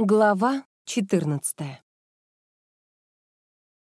Глава 14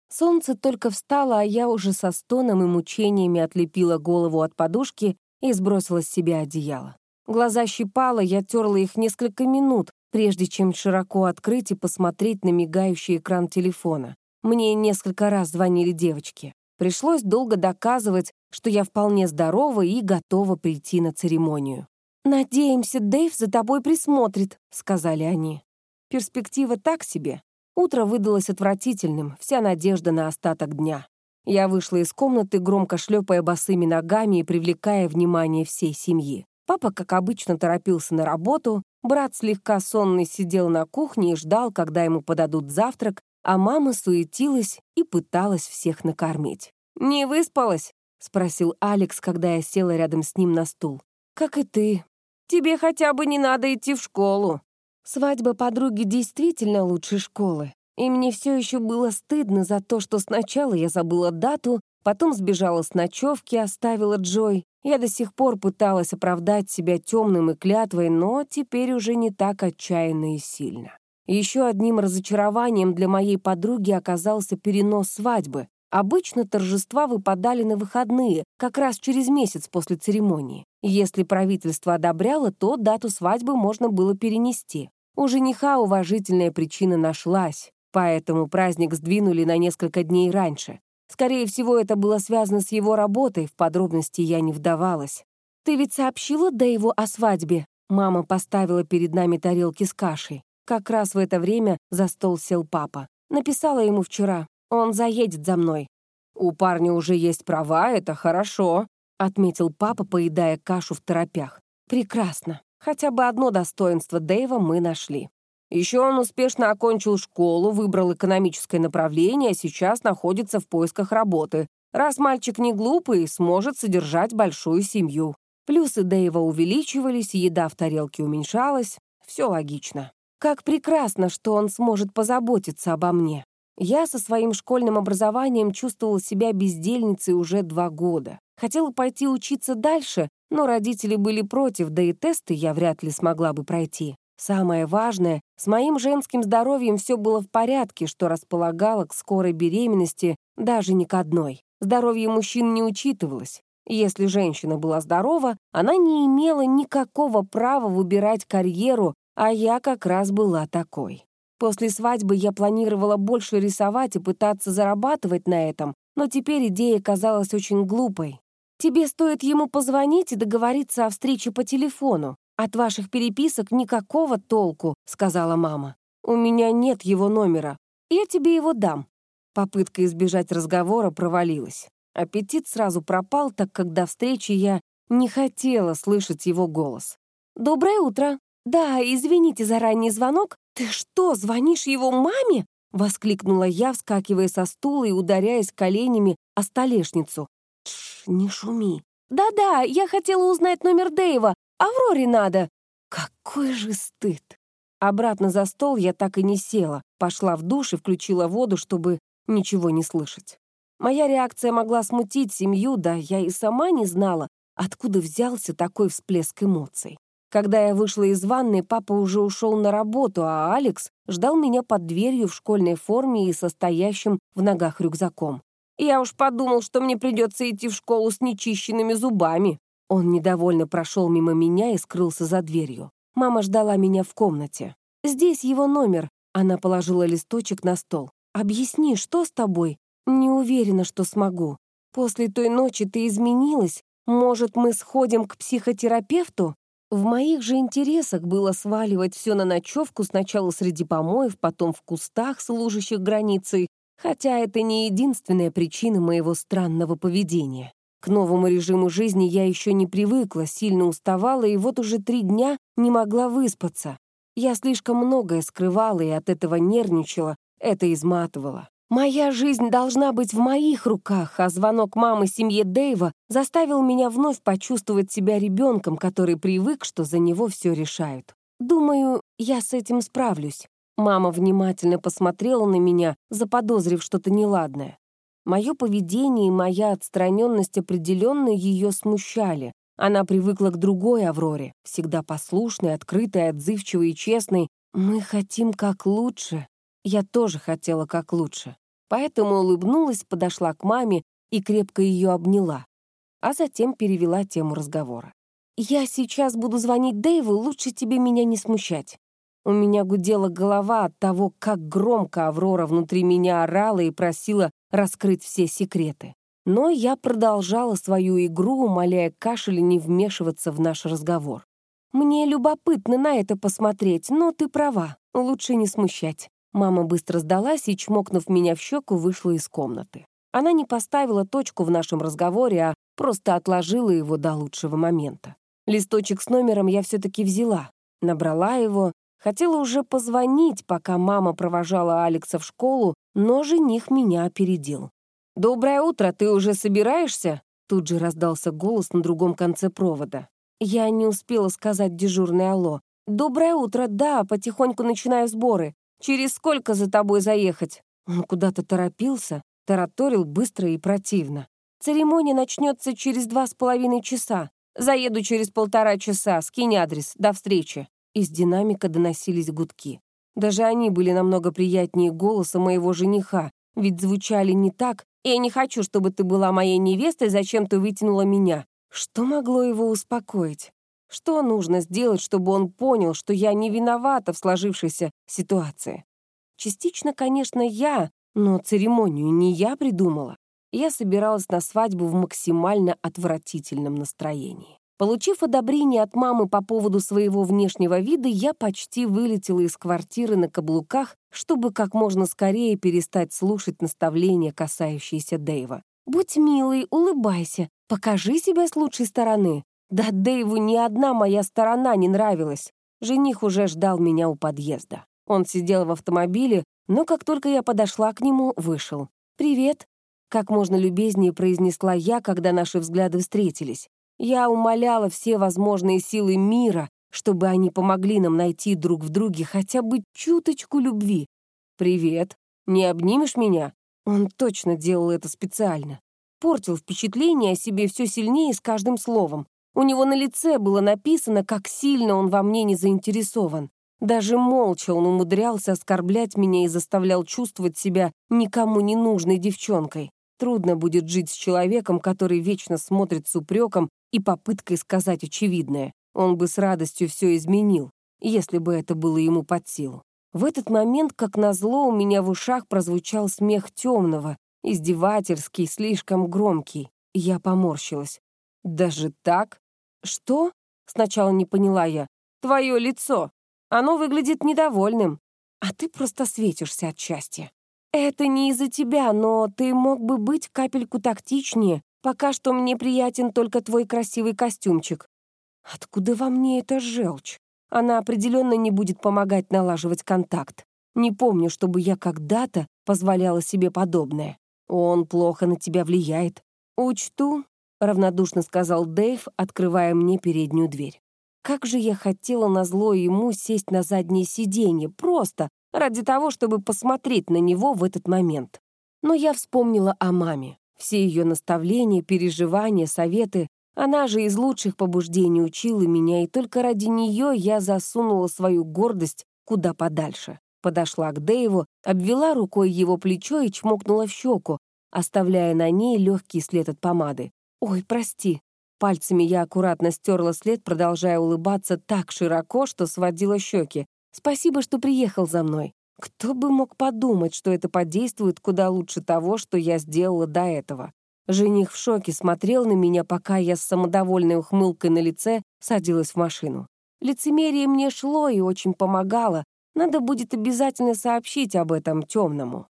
Солнце только встало, а я уже со стоном и мучениями отлепила голову от подушки и сбросила с себя одеяло. Глаза щипало, я терла их несколько минут, прежде чем широко открыть и посмотреть на мигающий экран телефона. Мне несколько раз звонили девочки. Пришлось долго доказывать, что я вполне здорова и готова прийти на церемонию. «Надеемся, Дэйв за тобой присмотрит», — сказали они. Перспектива так себе. Утро выдалось отвратительным, вся надежда на остаток дня. Я вышла из комнаты, громко шлепая босыми ногами и привлекая внимание всей семьи. Папа, как обычно, торопился на работу, брат слегка сонный сидел на кухне и ждал, когда ему подадут завтрак, а мама суетилась и пыталась всех накормить. «Не выспалась?» — спросил Алекс, когда я села рядом с ним на стул. «Как и ты. Тебе хотя бы не надо идти в школу». Свадьба подруги действительно лучше школы. И мне все еще было стыдно за то, что сначала я забыла дату, потом сбежала с ночевки, оставила Джой. Я до сих пор пыталась оправдать себя темным и клятвой, но теперь уже не так отчаянно и сильно. Еще одним разочарованием для моей подруги оказался перенос свадьбы. Обычно торжества выпадали на выходные, как раз через месяц после церемонии. Если правительство одобряло, то дату свадьбы можно было перенести. У жениха уважительная причина нашлась, поэтому праздник сдвинули на несколько дней раньше. Скорее всего, это было связано с его работой, в подробности я не вдавалась. «Ты ведь сообщила Дэйву о свадьбе?» Мама поставила перед нами тарелки с кашей. Как раз в это время за стол сел папа. Написала ему вчера. Он заедет за мной. «У парня уже есть права, это хорошо», — отметил папа, поедая кашу в торопях. «Прекрасно. Хотя бы одно достоинство Дэйва мы нашли. Еще он успешно окончил школу, выбрал экономическое направление, а сейчас находится в поисках работы. Раз мальчик не глупый, сможет содержать большую семью. Плюсы Дэйва увеличивались, еда в тарелке уменьшалась. Все логично. Как прекрасно, что он сможет позаботиться обо мне. Я со своим школьным образованием чувствовала себя бездельницей уже два года. Хотела пойти учиться дальше, но родители были против, да и тесты я вряд ли смогла бы пройти. Самое важное, с моим женским здоровьем все было в порядке, что располагало к скорой беременности даже не к одной. Здоровье мужчин не учитывалось. Если женщина была здорова, она не имела никакого права выбирать карьеру, а я как раз была такой. После свадьбы я планировала больше рисовать и пытаться зарабатывать на этом, но теперь идея казалась очень глупой. Тебе стоит ему позвонить и договориться о встрече по телефону. От ваших переписок никакого толку», — сказала мама. «У меня нет его номера. Я тебе его дам». Попытка избежать разговора провалилась. Аппетит сразу пропал, так как до встречи я не хотела слышать его голос. «Доброе утро. Да, извините за ранний звонок. Ты что, звонишь его маме?» — воскликнула я, вскакивая со стула и ударяясь коленями о столешницу. «Тш, не шуми». «Да-да, я хотела узнать номер Дэйва. Авроре надо». Какой же стыд. Обратно за стол я так и не села, пошла в душ и включила воду, чтобы ничего не слышать. Моя реакция могла смутить семью, да я и сама не знала, откуда взялся такой всплеск эмоций. Когда я вышла из ванной, папа уже ушел на работу, а Алекс ждал меня под дверью в школьной форме и состоящим в ногах рюкзаком. Я уж подумал, что мне придется идти в школу с нечищенными зубами. Он недовольно прошел мимо меня и скрылся за дверью. Мама ждала меня в комнате. «Здесь его номер». Она положила листочек на стол. «Объясни, что с тобой?» «Не уверена, что смогу. После той ночи ты изменилась. Может, мы сходим к психотерапевту?» В моих же интересах было сваливать все на ночевку сначала среди помоев, потом в кустах, служащих границей, Хотя это не единственная причина моего странного поведения. К новому режиму жизни я еще не привыкла, сильно уставала и вот уже три дня не могла выспаться. Я слишком многое скрывала и от этого нервничала, это изматывало. Моя жизнь должна быть в моих руках, а звонок мамы семье Дэйва заставил меня вновь почувствовать себя ребенком, который привык, что за него все решают. Думаю, я с этим справлюсь. Мама внимательно посмотрела на меня, заподозрив что-то неладное. Мое поведение и моя отстраненность определенно ее смущали. Она привыкла к другой Авроре, всегда послушной, открытой, отзывчивой и честной, Мы хотим как лучше. Я тоже хотела как лучше. Поэтому улыбнулась, подошла к маме и крепко ее обняла. А затем перевела тему разговора. «Я сейчас буду звонить Дэйву, лучше тебе меня не смущать». У меня гудела голова от того, как громко Аврора внутри меня орала и просила раскрыть все секреты. Но я продолжала свою игру, умоляя Кашеля не вмешиваться в наш разговор. «Мне любопытно на это посмотреть, но ты права, лучше не смущать». Мама быстро сдалась и, чмокнув меня в щеку, вышла из комнаты. Она не поставила точку в нашем разговоре, а просто отложила его до лучшего момента. Листочек с номером я все-таки взяла, набрала его, хотела уже позвонить, пока мама провожала Алекса в школу, но жених меня опередил. «Доброе утро, ты уже собираешься?» Тут же раздался голос на другом конце провода. Я не успела сказать дежурное «Алло». «Доброе утро, да, потихоньку начинаю сборы. Через сколько за тобой заехать?» Он куда-то торопился, тараторил быстро и противно. «Церемония начнется через два с половиной часа. Заеду через полтора часа, скинь адрес, до встречи». Из динамика доносились гудки. Даже они были намного приятнее голоса моего жениха, ведь звучали не так «Я не хочу, чтобы ты была моей невестой, зачем ты вытянула меня?» Что могло его успокоить? Что нужно сделать, чтобы он понял, что я не виновата в сложившейся ситуации? Частично, конечно, я, но церемонию не я придумала. Я собиралась на свадьбу в максимально отвратительном настроении. Получив одобрение от мамы по поводу своего внешнего вида, я почти вылетела из квартиры на каблуках, чтобы как можно скорее перестать слушать наставления, касающиеся Дэйва. «Будь милый, улыбайся, покажи себя с лучшей стороны». Да Дэйву ни одна моя сторона не нравилась. Жених уже ждал меня у подъезда. Он сидел в автомобиле, но как только я подошла к нему, вышел. «Привет», — как можно любезнее произнесла я, когда наши взгляды встретились. Я умоляла все возможные силы мира, чтобы они помогли нам найти друг в друге хотя бы чуточку любви. «Привет. Не обнимешь меня?» Он точно делал это специально. Портил впечатление о себе все сильнее с каждым словом. У него на лице было написано, как сильно он во мне не заинтересован. Даже молча он умудрялся оскорблять меня и заставлял чувствовать себя никому не нужной девчонкой. Трудно будет жить с человеком, который вечно смотрит с упреком и попыткой сказать очевидное. Он бы с радостью все изменил, если бы это было ему под силу. В этот момент, как назло, у меня в ушах прозвучал смех темного, издевательский, слишком громкий. Я поморщилась. «Даже так?» «Что?» — сначала не поняла я. «Твое лицо. Оно выглядит недовольным. А ты просто светишься от счастья. Это не из-за тебя, но ты мог бы быть капельку тактичнее. Пока что мне приятен только твой красивый костюмчик. Откуда во мне эта желчь? Она определенно не будет помогать налаживать контакт. Не помню, чтобы я когда-то позволяла себе подобное. Он плохо на тебя влияет. Учту, — равнодушно сказал Дэйв, открывая мне переднюю дверь. Как же я хотела назло ему сесть на заднее сиденье, просто ради того, чтобы посмотреть на него в этот момент. Но я вспомнила о маме. Все ее наставления, переживания, советы. Она же из лучших побуждений учила меня, и только ради нее я засунула свою гордость куда подальше. Подошла к Дэйву, обвела рукой его плечо и чмокнула в щеку, оставляя на ней легкий след от помады. «Ой, прости». Пальцами я аккуратно стерла след, продолжая улыбаться так широко, что сводила щеки. «Спасибо, что приехал за мной. Кто бы мог подумать, что это подействует куда лучше того, что я сделала до этого?» Жених в шоке смотрел на меня, пока я с самодовольной ухмылкой на лице садилась в машину. Лицемерие мне шло и очень помогало. Надо будет обязательно сообщить об этом темному.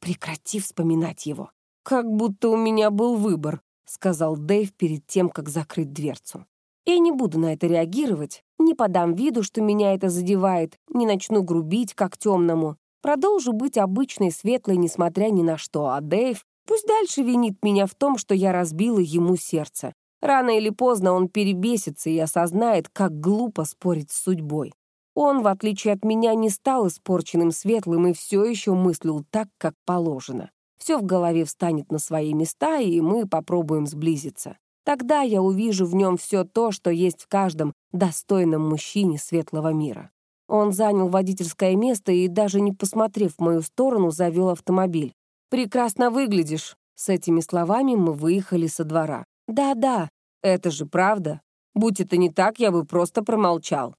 Прекрати вспоминать его. Как будто у меня был выбор. — сказал Дэйв перед тем, как закрыть дверцу. «Я не буду на это реагировать, не подам виду, что меня это задевает, не начну грубить, как темному. Продолжу быть обычной, светлой, несмотря ни на что, а Дэйв пусть дальше винит меня в том, что я разбила ему сердце. Рано или поздно он перебесится и осознает, как глупо спорить с судьбой. Он, в отличие от меня, не стал испорченным светлым и все еще мыслил так, как положено все в голове встанет на свои места, и мы попробуем сблизиться. Тогда я увижу в нем все то, что есть в каждом достойном мужчине светлого мира. Он занял водительское место и, даже не посмотрев в мою сторону, завел автомобиль. «Прекрасно выглядишь!» С этими словами мы выехали со двора. «Да-да, это же правда. Будь это не так, я бы просто промолчал».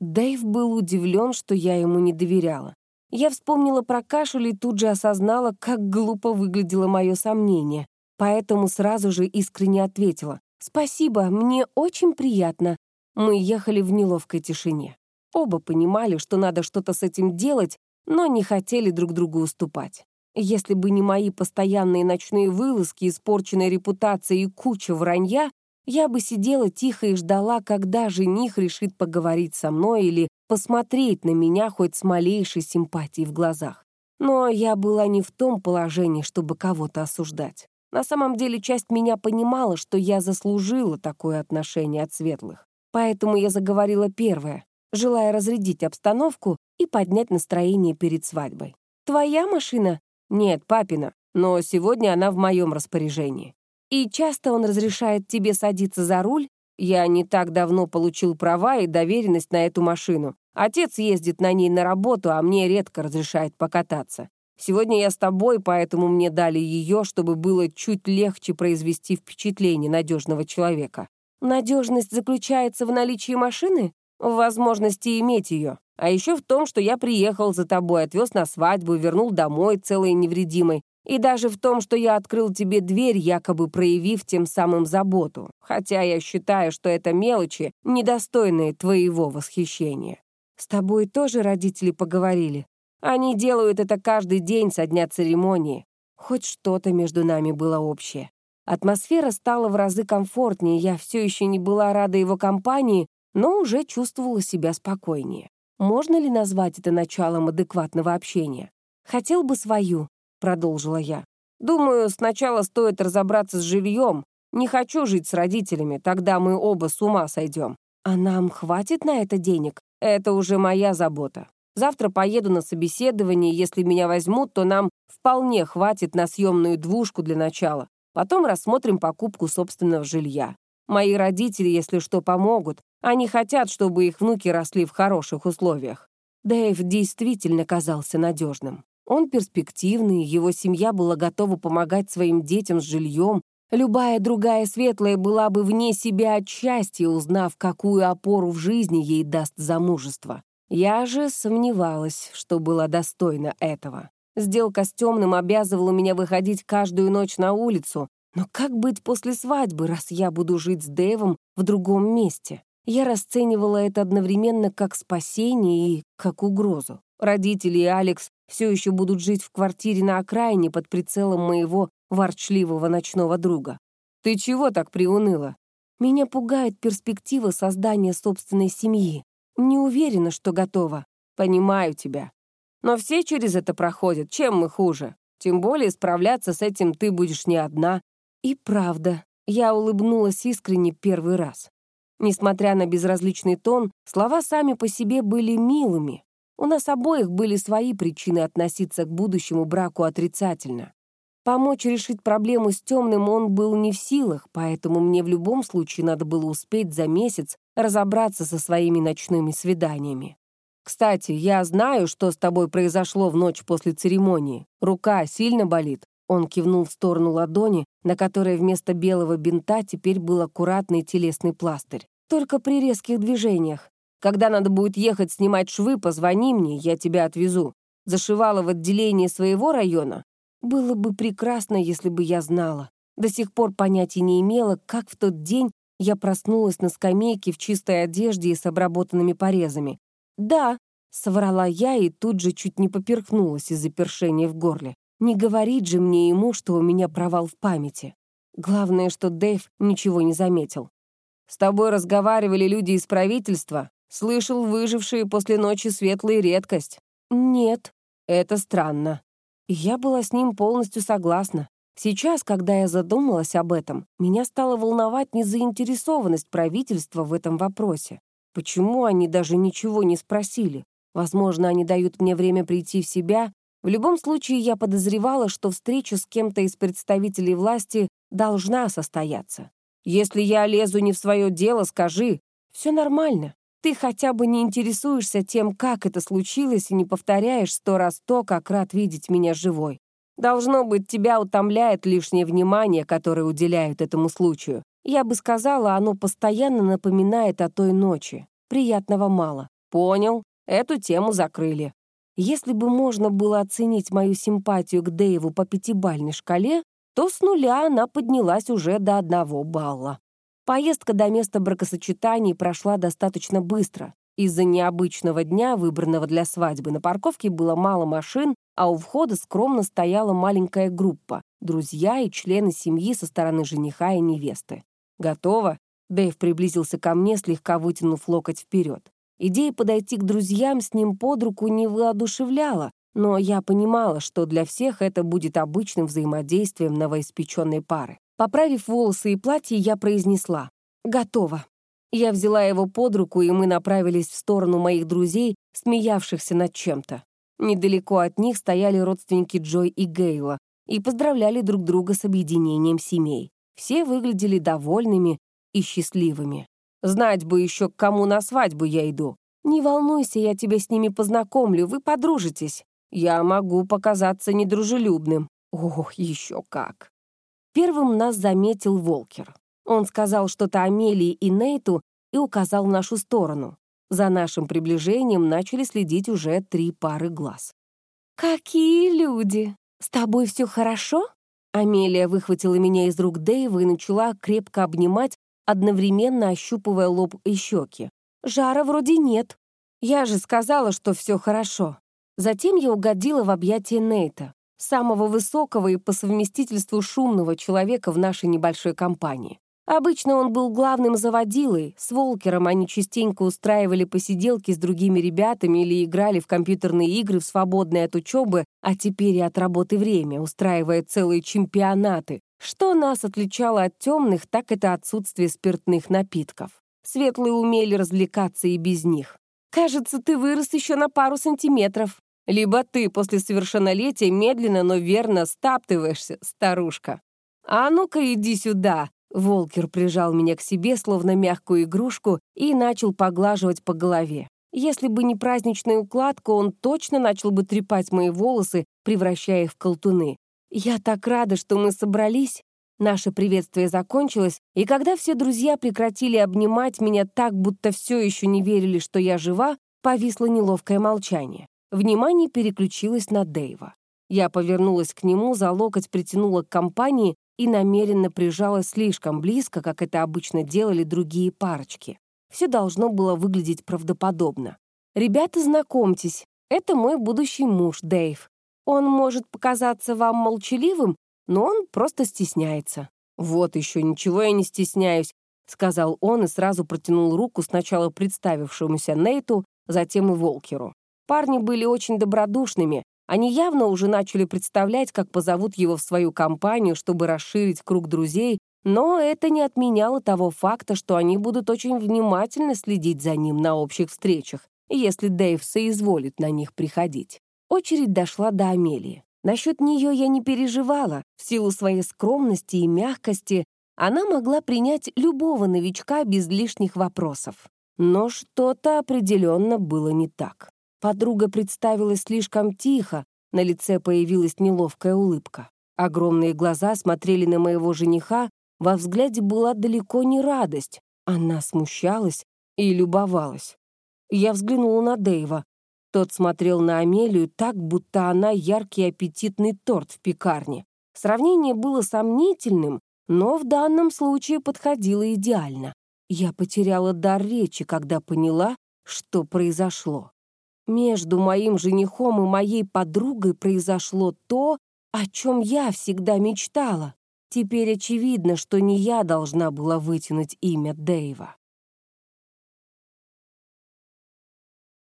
Дэйв был удивлен, что я ему не доверяла. Я вспомнила про кашель и тут же осознала, как глупо выглядело мое сомнение. Поэтому сразу же искренне ответила. «Спасибо, мне очень приятно». Мы ехали в неловкой тишине. Оба понимали, что надо что-то с этим делать, но не хотели друг другу уступать. Если бы не мои постоянные ночные вылазки, испорченная репутация и куча вранья, я бы сидела тихо и ждала, когда жених решит поговорить со мной или посмотреть на меня хоть с малейшей симпатией в глазах. Но я была не в том положении, чтобы кого-то осуждать. На самом деле часть меня понимала, что я заслужила такое отношение от светлых. Поэтому я заговорила первая, желая разрядить обстановку и поднять настроение перед свадьбой. «Твоя машина?» «Нет, папина, но сегодня она в моем распоряжении». «И часто он разрешает тебе садиться за руль?» «Я не так давно получил права и доверенность на эту машину. Отец ездит на ней на работу, а мне редко разрешает покататься. Сегодня я с тобой, поэтому мне дали ее, чтобы было чуть легче произвести впечатление надежного человека». «Надежность заключается в наличии машины?» в возможности иметь ее. А еще в том, что я приехал за тобой, отвез на свадьбу, вернул домой целой и невредимой. И даже в том, что я открыл тебе дверь, якобы проявив тем самым заботу. Хотя я считаю, что это мелочи, недостойные твоего восхищения. С тобой тоже родители поговорили. Они делают это каждый день со дня церемонии. Хоть что-то между нами было общее. Атмосфера стала в разы комфортнее, я все еще не была рада его компании, но уже чувствовала себя спокойнее. Можно ли назвать это началом адекватного общения? «Хотел бы свою», — продолжила я. «Думаю, сначала стоит разобраться с жильем. Не хочу жить с родителями, тогда мы оба с ума сойдем. А нам хватит на это денег? Это уже моя забота. Завтра поеду на собеседование, если меня возьмут, то нам вполне хватит на съемную двушку для начала. Потом рассмотрим покупку собственного жилья. Мои родители, если что, помогут. Они хотят, чтобы их внуки росли в хороших условиях. Дэйв действительно казался надежным. Он перспективный, его семья была готова помогать своим детям с жильем. Любая другая светлая была бы вне себя от счастья, узнав, какую опору в жизни ей даст замужество. Я же сомневалась, что была достойна этого. Сделка с темным обязывала меня выходить каждую ночь на улицу, но как быть после свадьбы, раз я буду жить с Дэйвом в другом месте? Я расценивала это одновременно как спасение и как угрозу. Родители и Алекс все еще будут жить в квартире на окраине под прицелом моего ворчливого ночного друга. «Ты чего так приуныла?» Меня пугает перспектива создания собственной семьи. Не уверена, что готова. Понимаю тебя. Но все через это проходят, чем мы хуже. Тем более справляться с этим ты будешь не одна. И правда, я улыбнулась искренне первый раз. Несмотря на безразличный тон, слова сами по себе были милыми. У нас обоих были свои причины относиться к будущему браку отрицательно. Помочь решить проблему с темным он был не в силах, поэтому мне в любом случае надо было успеть за месяц разобраться со своими ночными свиданиями. «Кстати, я знаю, что с тобой произошло в ночь после церемонии. Рука сильно болит?» Он кивнул в сторону ладони, на которой вместо белого бинта теперь был аккуратный телесный пластырь. «Только при резких движениях. Когда надо будет ехать снимать швы, позвони мне, я тебя отвезу. Зашивала в отделении своего района? Было бы прекрасно, если бы я знала. До сих пор понятия не имела, как в тот день я проснулась на скамейке в чистой одежде и с обработанными порезами. «Да», — соврала я и тут же чуть не поперхнулась из-за першения в горле. Не говорить же мне ему, что у меня провал в памяти. Главное, что Дэйв ничего не заметил. «С тобой разговаривали люди из правительства? Слышал, выжившие после ночи светлые редкость?» «Нет». «Это странно». Я была с ним полностью согласна. Сейчас, когда я задумалась об этом, меня стало волновать незаинтересованность правительства в этом вопросе. Почему они даже ничего не спросили? Возможно, они дают мне время прийти в себя в любом случае, я подозревала, что встреча с кем-то из представителей власти должна состояться. Если я лезу не в свое дело, скажи. Все нормально. Ты хотя бы не интересуешься тем, как это случилось, и не повторяешь сто раз то, как рад видеть меня живой. Должно быть, тебя утомляет лишнее внимание, которое уделяют этому случаю. Я бы сказала, оно постоянно напоминает о той ночи. Приятного мало. Понял, эту тему закрыли. Если бы можно было оценить мою симпатию к Дэйву по пятибальной шкале, то с нуля она поднялась уже до одного балла. Поездка до места бракосочетаний прошла достаточно быстро. Из-за необычного дня, выбранного для свадьбы, на парковке было мало машин, а у входа скромно стояла маленькая группа — друзья и члены семьи со стороны жениха и невесты. «Готово?» Дэйв приблизился ко мне, слегка вытянув локоть вперед. Идея подойти к друзьям с ним под руку не воодушевляла, но я понимала, что для всех это будет обычным взаимодействием новоиспеченной пары. Поправив волосы и платье, я произнесла «Готово». Я взяла его под руку, и мы направились в сторону моих друзей, смеявшихся над чем-то. Недалеко от них стояли родственники Джой и Гейла и поздравляли друг друга с объединением семей. Все выглядели довольными и счастливыми. Знать бы еще, к кому на свадьбу я иду. Не волнуйся, я тебя с ними познакомлю, вы подружитесь. Я могу показаться недружелюбным. Ох, еще как. Первым нас заметил Волкер. Он сказал что-то Амелии и Нейту и указал в нашу сторону. За нашим приближением начали следить уже три пары глаз. «Какие люди! С тобой все хорошо?» Амелия выхватила меня из рук Дэйва и начала крепко обнимать, одновременно ощупывая лоб и щеки. «Жара вроде нет. Я же сказала, что все хорошо». Затем я угодила в объятия Нейта, самого высокого и по совместительству шумного человека в нашей небольшой компании. Обычно он был главным заводилой, с Волкером они частенько устраивали посиделки с другими ребятами или играли в компьютерные игры в свободное от учебы, а теперь и от работы время, устраивая целые чемпионаты. Что нас отличало от темных, так это отсутствие спиртных напитков. Светлые умели развлекаться и без них. «Кажется, ты вырос еще на пару сантиметров. Либо ты после совершеннолетия медленно, но верно стаптываешься, старушка. А ну-ка иди сюда, Волкер прижал меня к себе, словно мягкую игрушку, и начал поглаживать по голове. Если бы не праздничная укладка, он точно начал бы трепать мои волосы, превращая их в колтуны. Я так рада, что мы собрались. Наше приветствие закончилось, и когда все друзья прекратили обнимать меня так, будто все еще не верили, что я жива, повисло неловкое молчание. Внимание переключилось на Дэйва. Я повернулась к нему, за локоть притянула к компании и намеренно прижалась слишком близко, как это обычно делали другие парочки. Все должно было выглядеть правдоподобно. «Ребята, знакомьтесь, это мой будущий муж, Дэйв. Он может показаться вам молчаливым, но он просто стесняется». «Вот еще, ничего я не стесняюсь», — сказал он и сразу протянул руку сначала представившемуся Нейту, затем и Волкеру. Парни были очень добродушными, они явно уже начали представлять, как позовут его в свою компанию, чтобы расширить круг друзей, но это не отменяло того факта, что они будут очень внимательно следить за ним на общих встречах, если Дэйв соизволит на них приходить. Очередь дошла до Амелии. Насчет нее я не переживала. В силу своей скромности и мягкости она могла принять любого новичка без лишних вопросов. Но что-то определенно было не так. Подруга представилась слишком тихо, на лице появилась неловкая улыбка. Огромные глаза смотрели на моего жениха, во взгляде была далеко не радость. Она смущалась и любовалась. Я взглянула на Дэйва. Тот смотрел на Амелию так, будто она яркий аппетитный торт в пекарне. Сравнение было сомнительным, но в данном случае подходило идеально. Я потеряла дар речи, когда поняла, что произошло. Между моим женихом и моей подругой произошло то, о чем я всегда мечтала. Теперь очевидно, что не я должна была вытянуть имя Дэйва.